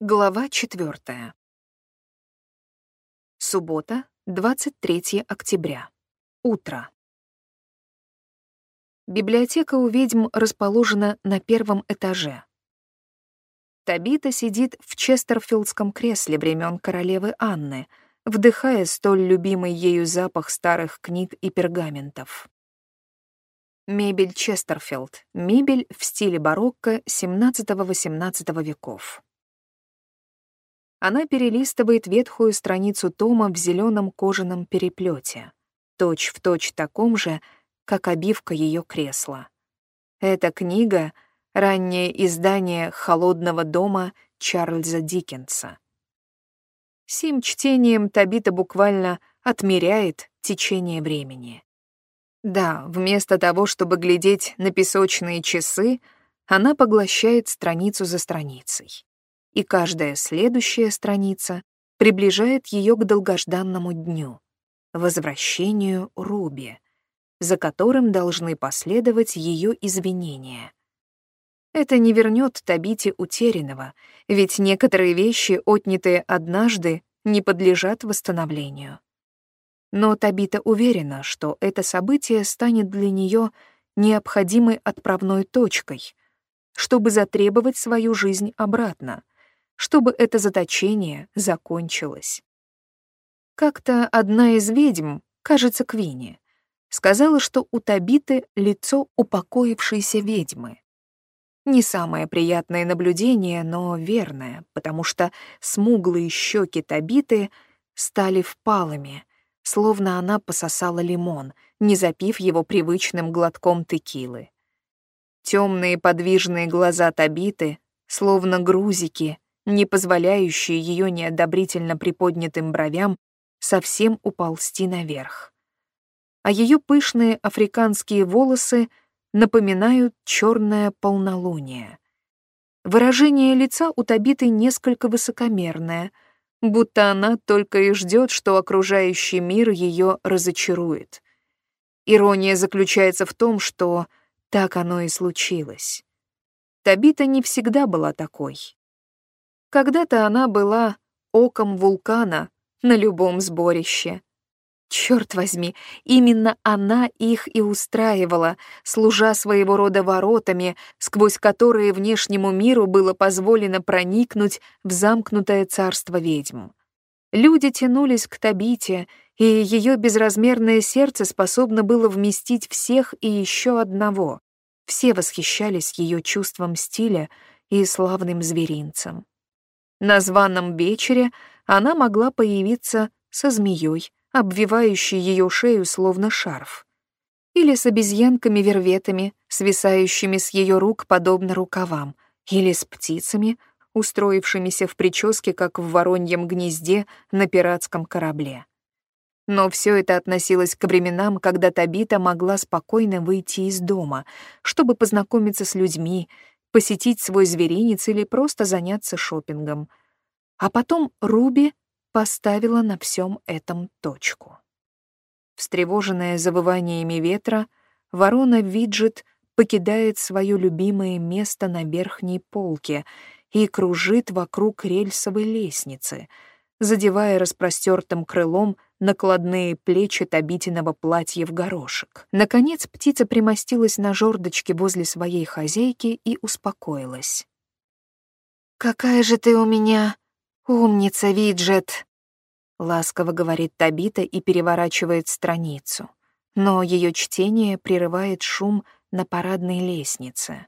Глава 4. Суббота, 23 октября. Утро. Библиотека у ведьм расположена на первом этаже. Табита сидит в Честерфилдском кресле времен королевы Анны, вдыхая столь любимый ею запах старых книг и пергаментов. Мебель Честерфилд. Мебель в стиле барокко XVII-XVIII веков. Она перелистывает ветхую страницу тома в зеленом кожаном переплете, точь в точь таком же, как обивка ее кресла. Эта книга — раннее издание «Холодного дома» Чарльза Диккенса. Сим чтением Табита буквально отмеряет течение времени. Да, вместо того, чтобы глядеть на песочные часы, она поглощает страницу за страницей и каждая следующая страница приближает ее к долгожданному дню — возвращению Руби, за которым должны последовать ее извинения. Это не вернет Табите утерянного, ведь некоторые вещи, отнятые однажды, не подлежат восстановлению. Но Табита уверена, что это событие станет для нее необходимой отправной точкой, чтобы затребовать свою жизнь обратно — чтобы это заточение закончилось. Как-то одна из ведьм, кажется, Квинни, сказала, что у Табиты лицо упокоившейся ведьмы. Не самое приятное наблюдение, но верное, потому что смуглые щеки Табиты стали впалыми, словно она пососала лимон, не запив его привычным глотком текилы. Темные подвижные глаза Табиты, словно грузики, не позволяющие ее неодобрительно приподнятым бровям совсем уползти наверх. А ее пышные африканские волосы напоминают черное полнолуние. Выражение лица у Табиты несколько высокомерное, будто она только и ждет, что окружающий мир ее разочарует. Ирония заключается в том, что так оно и случилось. Табита не всегда была такой. Когда-то она была оком вулкана на любом сборище. Черт возьми, именно она их и устраивала, служа своего рода воротами, сквозь которые внешнему миру было позволено проникнуть в замкнутое царство ведьм. Люди тянулись к Табите, и ее безразмерное сердце способно было вместить всех и еще одного. Все восхищались ее чувством стиля и славным зверинцем. На званом вечере она могла появиться со змеей, обвивающей ее шею словно шарф, или с обезьянками-верветами, свисающими с ее рук подобно рукавам, или с птицами, устроившимися в прическе, как в вороньем гнезде на пиратском корабле. Но все это относилось к временам, когда Табита могла спокойно выйти из дома, чтобы познакомиться с людьми, посетить свой зверинец или просто заняться шопингом. А потом Руби поставила на всем этом точку. Встревоженная завываниями ветра, ворона Виджет покидает свое любимое место на верхней полке и кружит вокруг рельсовой лестницы, задевая распростертым крылом накладные плечи Табитиного платья в горошек. Наконец птица примостилась на жердочке возле своей хозяйки и успокоилась. «Какая же ты у меня умница, Виджет!» Ласково говорит Табита и переворачивает страницу, но ее чтение прерывает шум на парадной лестнице.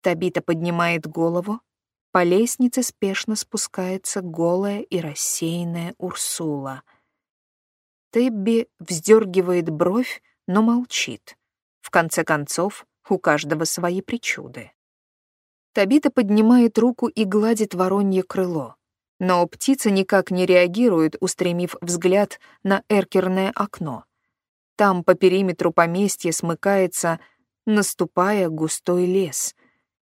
Табита поднимает голову, по лестнице спешно спускается голая и рассеянная Урсула — Тебби вздергивает бровь, но молчит. В конце концов, у каждого свои причуды. Табита поднимает руку и гладит воронье крыло. Но птица никак не реагирует, устремив взгляд на эркерное окно. Там по периметру поместья смыкается, наступая густой лес,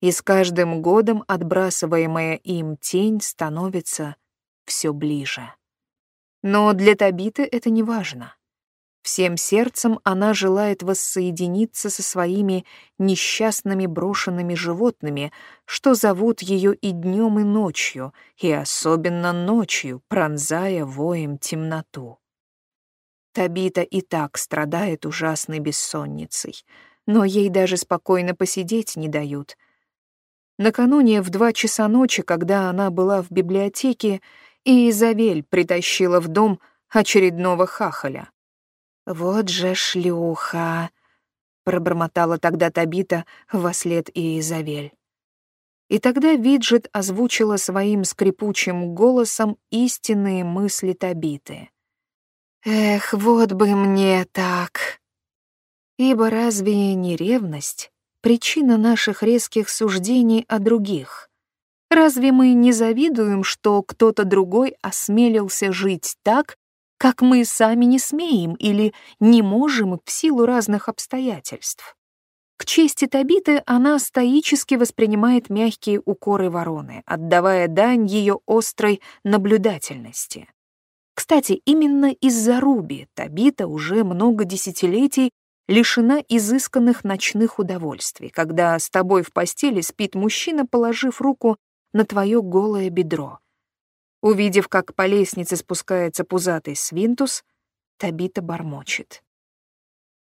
и с каждым годом отбрасываемая им тень становится все ближе. Но для Табиты это не важно. Всем сердцем она желает воссоединиться со своими несчастными брошенными животными, что зовут ее и днем, и ночью, и особенно ночью, пронзая воем темноту. Табита и так страдает ужасной бессонницей, но ей даже спокойно посидеть не дают. Накануне в два часа ночи, когда она была в библиотеке, и Изавель притащила в дом очередного хахаля. «Вот же шлюха!» — пробормотала тогда Табита вослед и Изавель. И тогда Виджет озвучила своим скрипучим голосом истинные мысли Табиты. «Эх, вот бы мне так!» Ибо разве не ревность причина наших резких суждений о других? Разве мы не завидуем, что кто-то другой осмелился жить так, как мы сами не смеем или не можем в силу разных обстоятельств. К чести Табиты она стоически воспринимает мягкие укоры вороны, отдавая дань ее острой наблюдательности. Кстати, именно из-за Руби Табита уже много десятилетий лишена изысканных ночных удовольствий, когда с тобой в постели спит мужчина, положив руку на твое голое бедро — Увидев, как по лестнице спускается пузатый свинтус, Табита бормочет.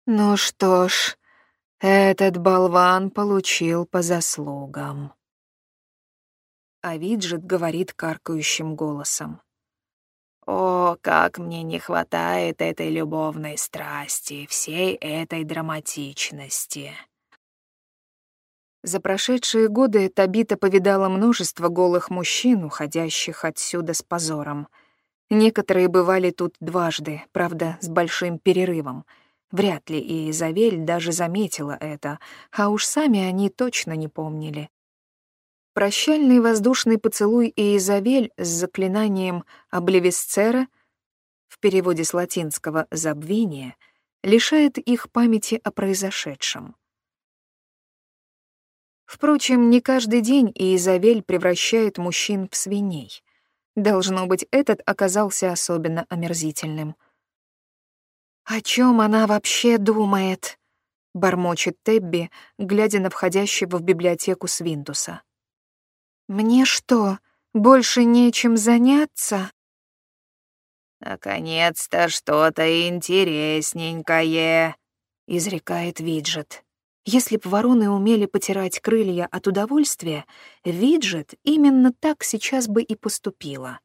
«Ну что ж, этот болван получил по заслугам». А Виджет говорит каркающим голосом. «О, как мне не хватает этой любовной страсти, всей этой драматичности!» За прошедшие годы Табита повидала множество голых мужчин, уходящих отсюда с позором. Некоторые бывали тут дважды, правда, с большим перерывом. Вряд ли и Изавель даже заметила это, а уж сами они точно не помнили. Прощальный воздушный поцелуй Изавель с заклинанием «Обливисцера» в переводе с латинского «забвение» лишает их памяти о произошедшем. Впрочем, не каждый день Изавель превращает мужчин в свиней. Должно быть, этот оказался особенно омерзительным. «О чем она вообще думает?» — бормочет Тебби, глядя на входящего в библиотеку Свинтуса. «Мне что, больше нечем заняться?» «Наконец-то что-то интересненькое», — изрекает Виджет. Если б вороны умели потирать крылья от удовольствия, Виджет именно так сейчас бы и поступила.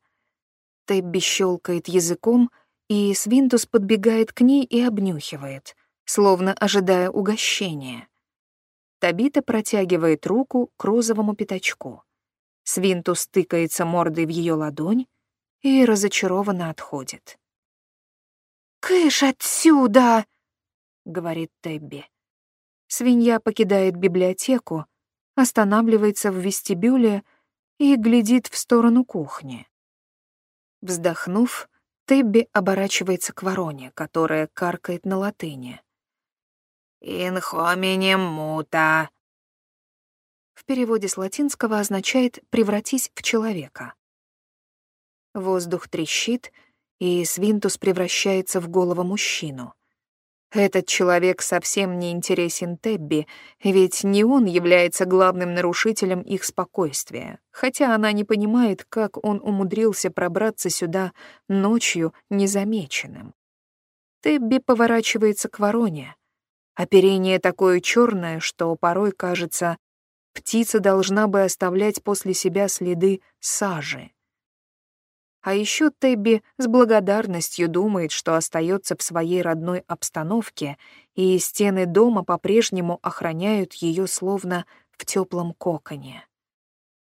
Тебби щелкает языком, и Свинтус подбегает к ней и обнюхивает, словно ожидая угощения. Табита протягивает руку к розовому пятачку. Свинтус тыкается мордой в ее ладонь и разочарованно отходит. «Кыш отсюда!» — говорит Тебби. Свинья покидает библиотеку, останавливается в вестибюле и глядит в сторону кухни. Вздохнув, Тебби оборачивается к вороне, которая каркает на латыни. «In hominem muta». В переводе с латинского означает «превратись в человека». Воздух трещит, и Свинтус превращается в голову мужчину. Этот человек совсем не интересен Тебби, ведь не он является главным нарушителем их спокойствия, хотя она не понимает, как он умудрился пробраться сюда ночью незамеченным. Тебби поворачивается к вороне. Оперение такое черное, что порой кажется, птица должна бы оставлять после себя следы сажи. А еще Тебби с благодарностью думает, что остается в своей родной обстановке, и стены дома по-прежнему охраняют ее словно в теплом коконе.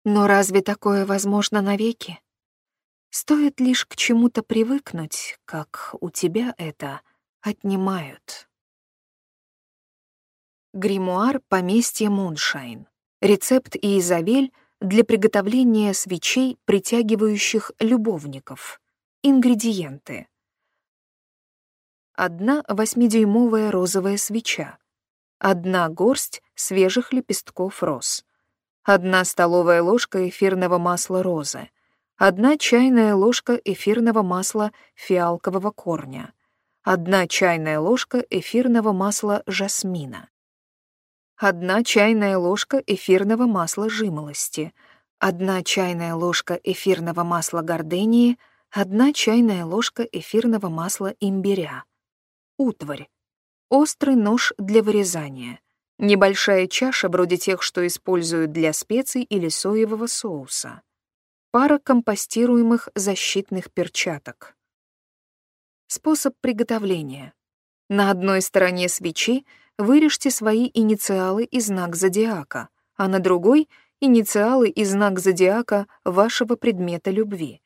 Но разве такое возможно навеки? Стоит лишь к чему-то привыкнуть, как у тебя это отнимают. Гримуар поместья Муншайн. Рецепт Изавель для приготовления свечей, притягивающих любовников. Ингредиенты. Одна восьмидюймовая розовая свеча. Одна горсть свежих лепестков роз. Одна столовая ложка эфирного масла розы. Одна чайная ложка эфирного масла фиалкового корня. 1 чайная ложка эфирного масла жасмина, 1 чайная ложка эфирного масла жимолости, 1 чайная ложка эфирного масла гордении, 1 чайная ложка эфирного масла имбиря, утварь, острый нож для вырезания, небольшая чаша вроде тех, что используют для специй или соевого соуса, пара компостируемых защитных перчаток. Способ приготовления. На одной стороне свечи вырежьте свои инициалы и знак зодиака, а на другой — инициалы и знак зодиака вашего предмета любви.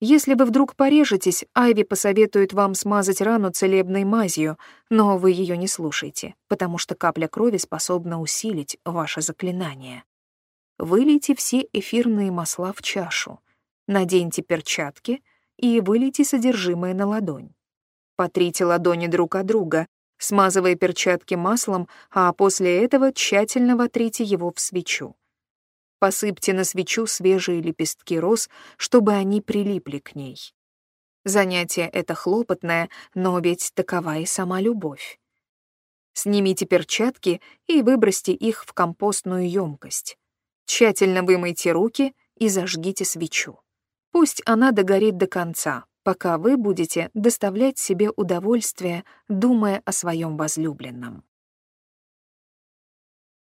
Если вы вдруг порежетесь, Айви посоветует вам смазать рану целебной мазью, но вы ее не слушайте, потому что капля крови способна усилить ваше заклинание. Вылейте все эфирные масла в чашу, наденьте перчатки и вылейте содержимое на ладонь. Потрите ладони друг от друга, смазывая перчатки маслом, а после этого тщательно вотрите его в свечу. Посыпьте на свечу свежие лепестки роз, чтобы они прилипли к ней. Занятие это хлопотное, но ведь такова и сама любовь. Снимите перчатки и выбросьте их в компостную емкость. Тщательно вымойте руки и зажгите свечу. Пусть она догорит до конца, пока вы будете доставлять себе удовольствие, думая о своем возлюбленном.